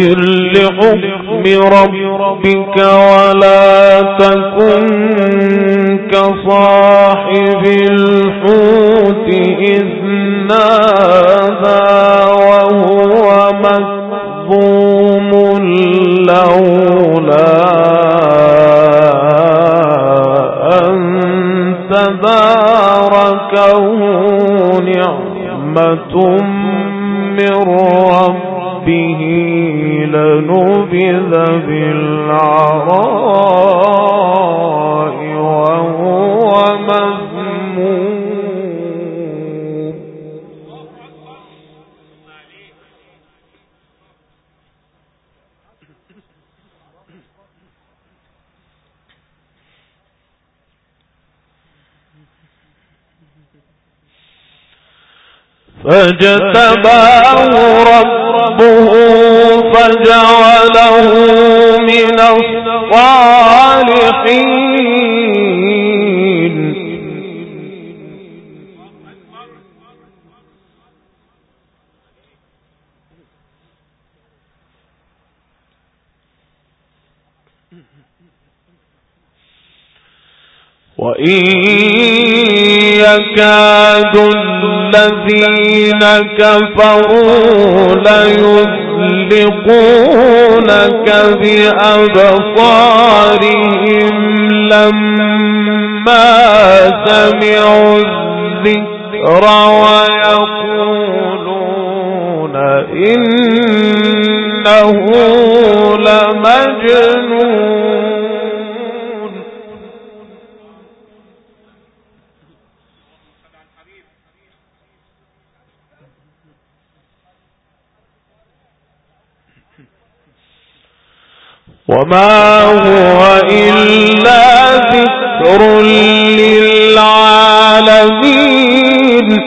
فاصبر لحكم ربك ولا تكن كصاحب الحوت إذ نادى وهو مكظوم لولا أن تداركه نعمة من لنبذ بالعراء وهو مذموم. فاجتباه رب وإن يكاد الذين كفروا ليزلقونك بأبصارهم لما سمعوا الذكر ويقولون إنه لمجنون. وما هو إلا ذكر للعالمين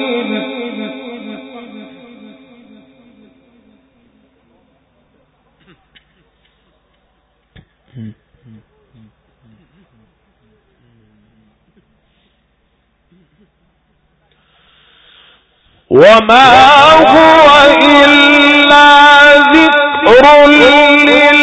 وما هو إلا ذكر للعالمين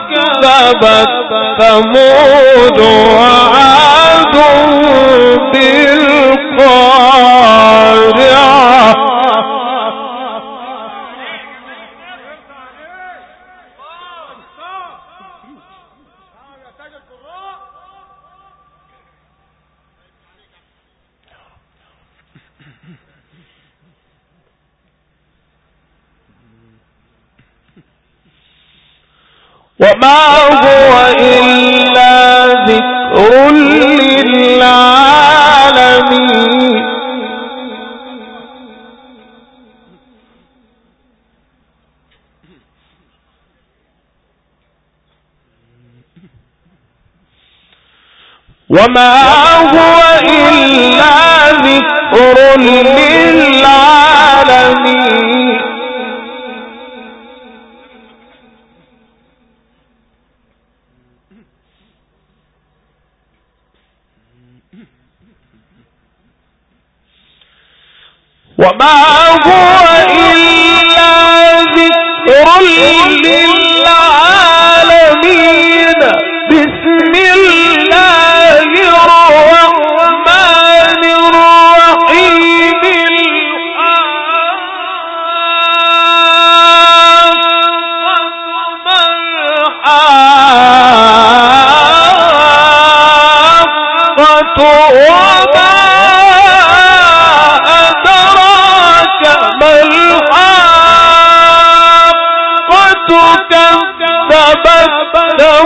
كذبت ثمود وعاد بالقارعة وما هو إلا ذكر للعالمين. وما هو إلا ذكر للعالمين. وما هو إلا ذكر للعالمين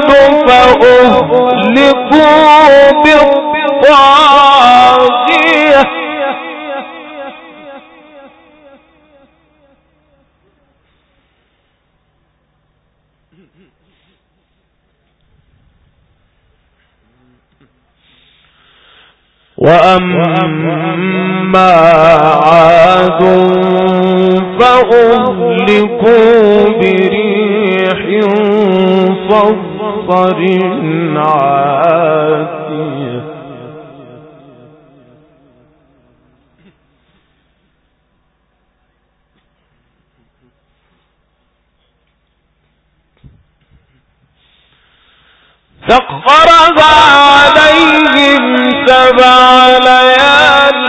فأهلكوا وأما عاد فأهلكوا بريح صفر عاتية. سخرها عليهم سبع ليال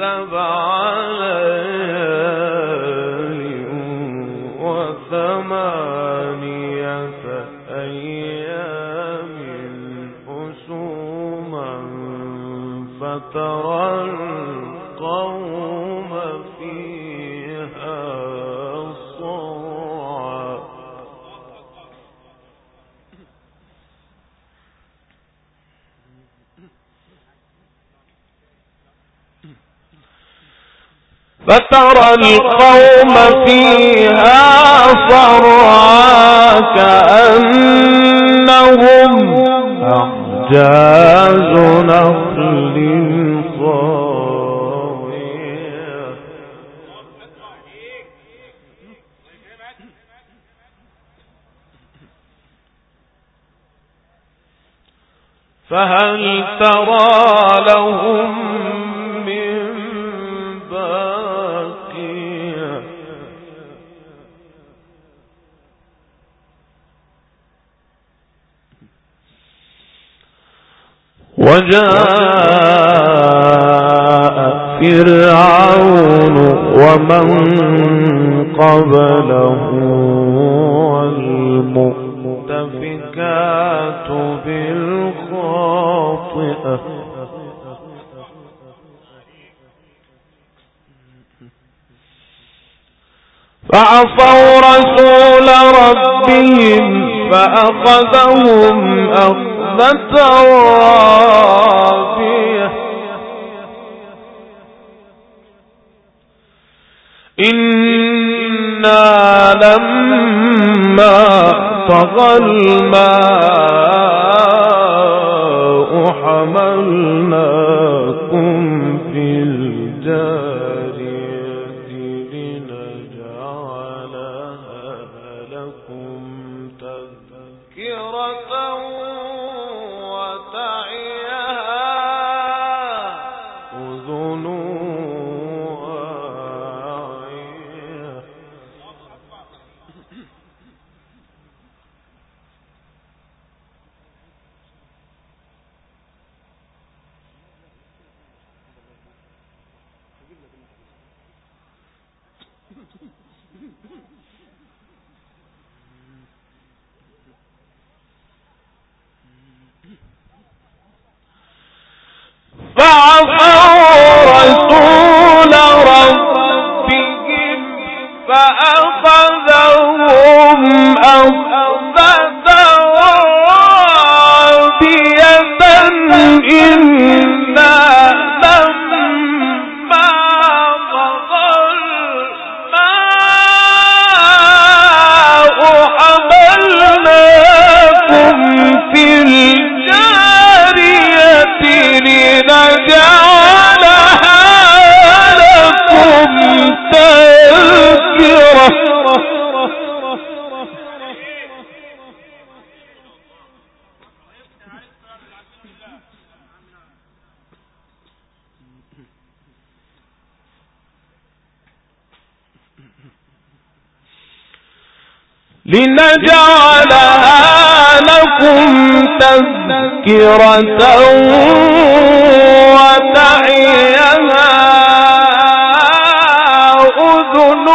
عليهم فترى القوم فيها صرعا كأنهم أعجاز نخل. وجاء فرعون ومن قبله والمؤتفكات بالخاطئة. فعصوا رسول ربهم فأخذهم أخذة رابية إنا لما طغى الماء حملناكم لنجعلها لكم تذكرة وتعيها أذن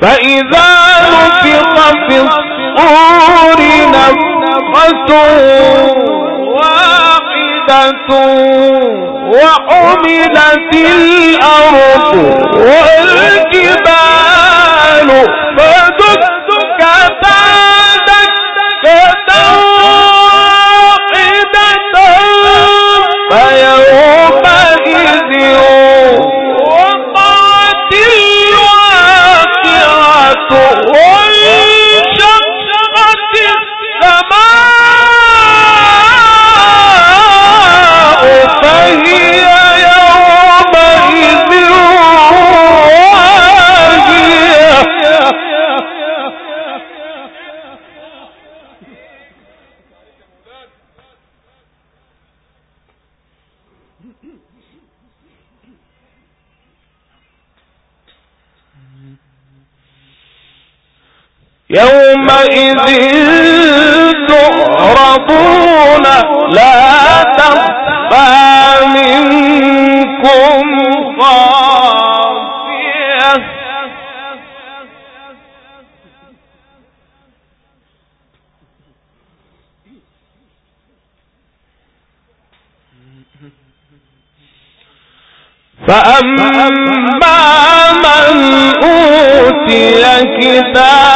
فإذا نفخ في الصور نفخة واحدة وحملت الأرض والجبال فدكتا يومئذ تعرضون لا تخفى منكم خافية فأما من أوتي بيمينه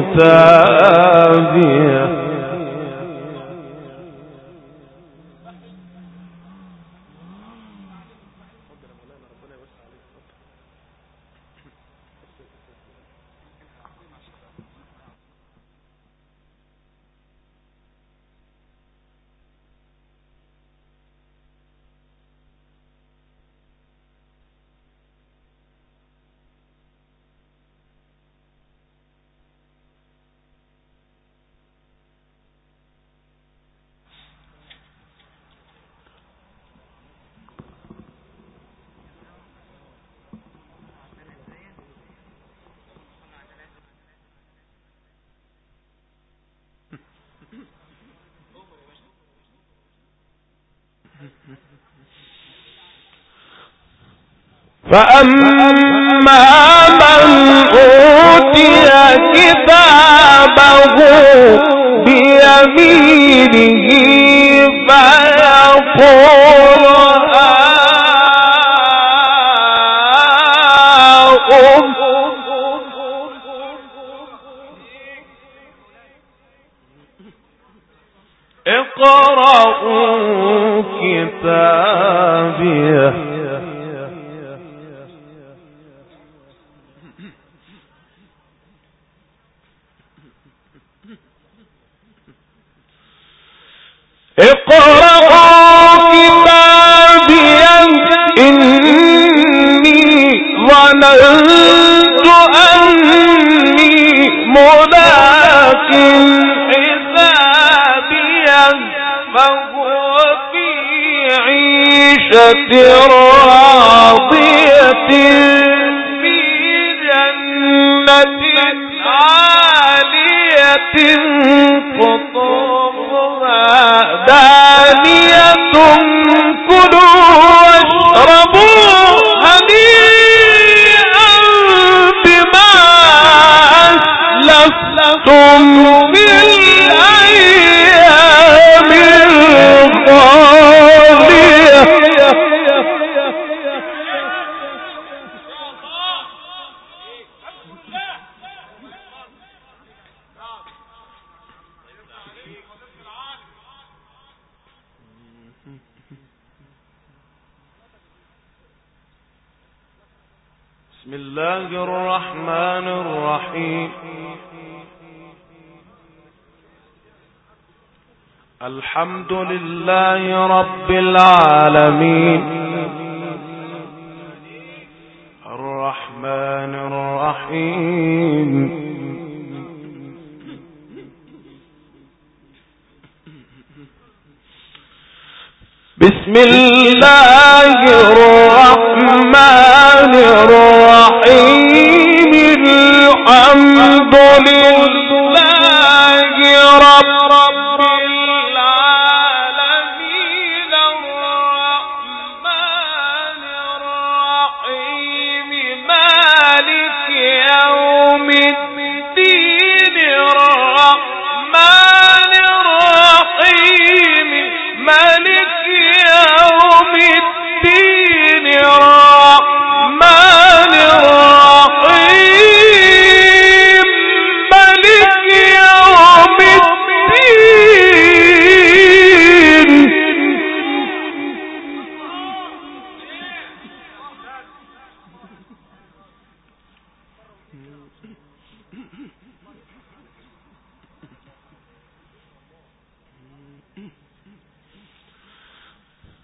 اقرءوا فأما من أوتي كتابه بيمينه فيقول ظننت أني ملاق حسابي فهو في عيشة راضية. في جنة آمين. الرحمن الرحيم. بسم الله الرحمن الرحيم.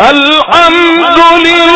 الحمد لله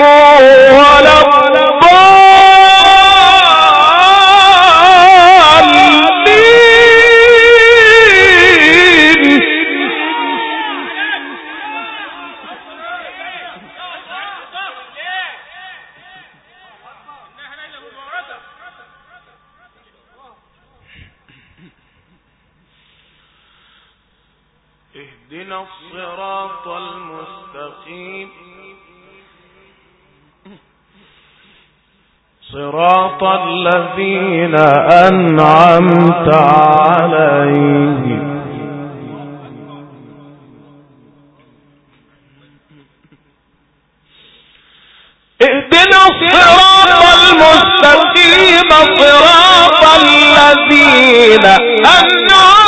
فاستقيموا أنعمت عليهم اهدنا الصراط المستقيم صراط الذين أنعمت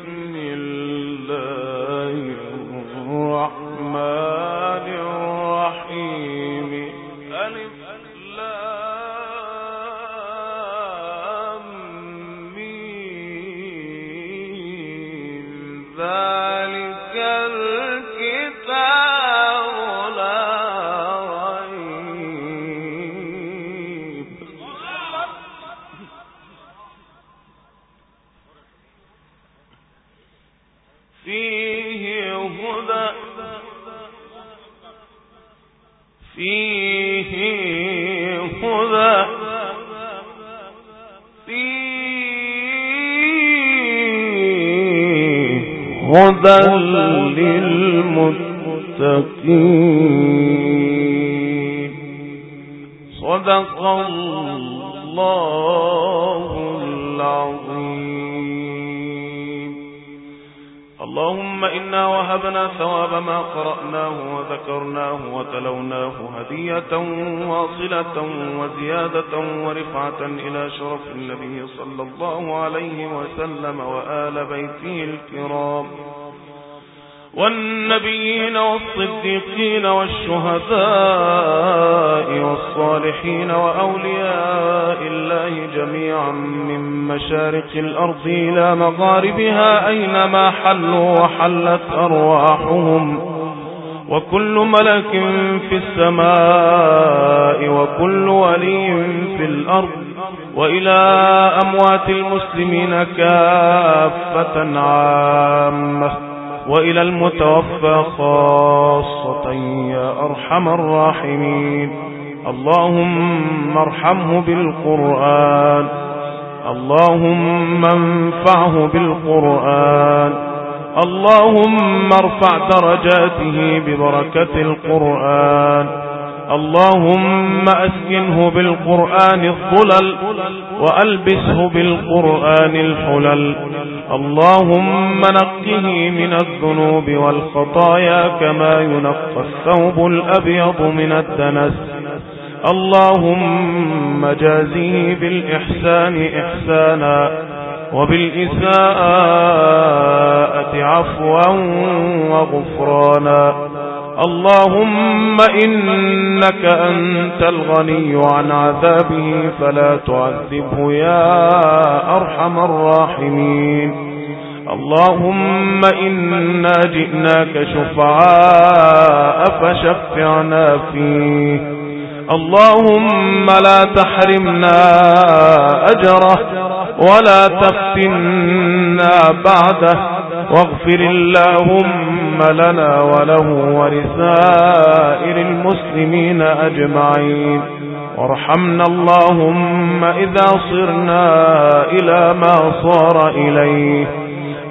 嗯。للمتقين. صدق الله العظيم اللهم إنا وهبنا ثواب ما قرأناه وذكرناه وتلوناه هدية واصلة وزيادة ورفعة إلى شرف النبي صلى الله عليه وسلم وآل بيته الكرام. والنبيين والصديقين والشهداء والصالحين وأولياء الله جميعا من مشارق الأرض إلى مغاربها أينما حلوا وحلت أرواحهم. وكل ملك في السماء وكل ولي في الأرض. وإلى أموات المسلمين كافة عامة. وإلى المتوفى خاصة يا أرحم الراحمين. اللهم ارحمه بالقرآن. اللهم انفعه بالقرآن. اللهم ارفع درجاته ببركة القرآن. اللهم أسكنه بالقرآن الظلل وألبسه بالقرآن الحلل. اللهم نقه من الذنوب والخطايا كما ينقى الثوب الأبيض من الدنس. اللهم جازه بالإحسان إحسانا وبالإساءة عفوا وغفرانا. اللهم إنك أنت الغني عن عذابه فلا تعذبه يا أرحم الراحمين. اللهم إنا جئناك شفعاء فشفعنا فيه. اللهم لا تحرمنا أجره ولا تفتنا بعده. واغفر اللهم لنا وله ولسائر المسلمين أجمعين. وارحمنا اللهم إذا صرنا إلى ما صار إليه.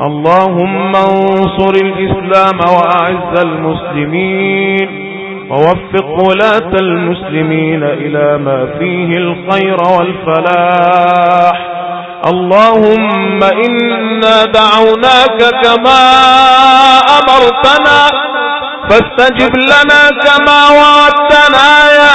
اللهم انصر الإسلام وأعز المسلمين. ووفق ولاة المسلمين إلى ما فيه الخير والفلاح. اللهم إنا دعوناك كما أمرتنا فاستجب لنا كما وعدتنا يا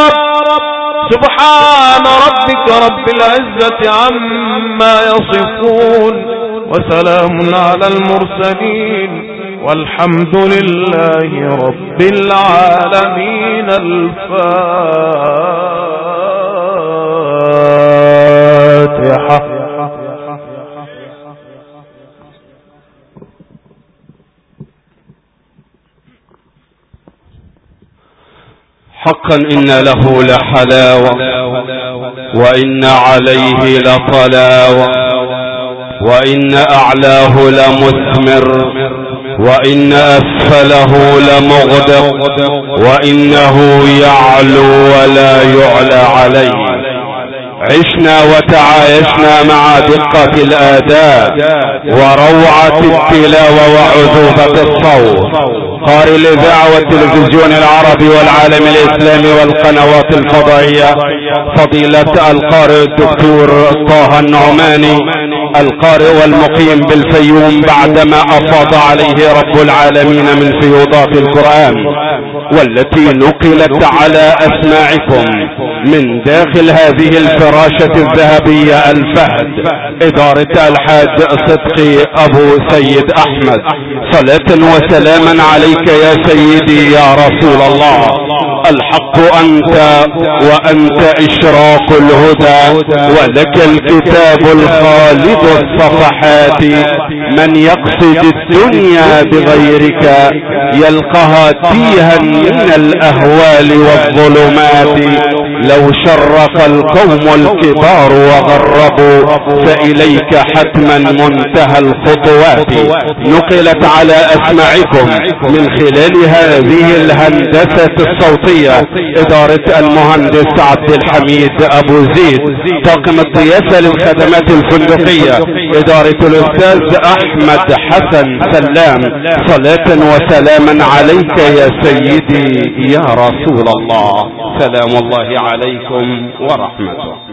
رب. سبحان ربك رب العزة عما يصفون وسلام على المرسلين. والحمد لله رب العالمين الفاتحة. حقا إن له لحلاوة وإن عليه لطلاوة وإن أعلاه لمثمر. وإن أسفله لمغدق وإنه يعلو ولا يعلى عليه. عشنا وتعايشنا مع دقة الآداء وروعة التلاوة وعذوبة الصوت. قارئ الإذاعة والتلفزيون العربي والعالم الإسلامي والقنوات الفضائية فضيلة القارئ الدكتور طه النعماني. القارئ والمقيم بالفيوم بعدما أفاض عليه رب العالمين من فيوضات القرآن والتي نقلت على أسماعكم. من داخل هذه الفراشة الذهبية الفهد إدارة الحاج صدقي أبو سيد أحمد. صلاة وسلاما عليك يا سيدي يا رسول الله. الحق أنت وأنت إشراق الهدى ولك الكتاب الخالد الصفحات. من يقصد الدنيا بغيرك يلقها تيها من الأهوال والظلمات. لو شرق القوم الكبار وغربوا فإليك حتما منتهى الخطوات. نقلت على أسمعكم من خلال هذه الهندسة الصوتية. إدارة المهندس عبد الحميد أبو زيد. طاقم الضيافة للخدمات الفندقية. إدارة الأستاذ أحمد حسن سلام. صلاة وسلاما عليك يا سيدي يا رسول الله. سلام الله عليكم ورحمته.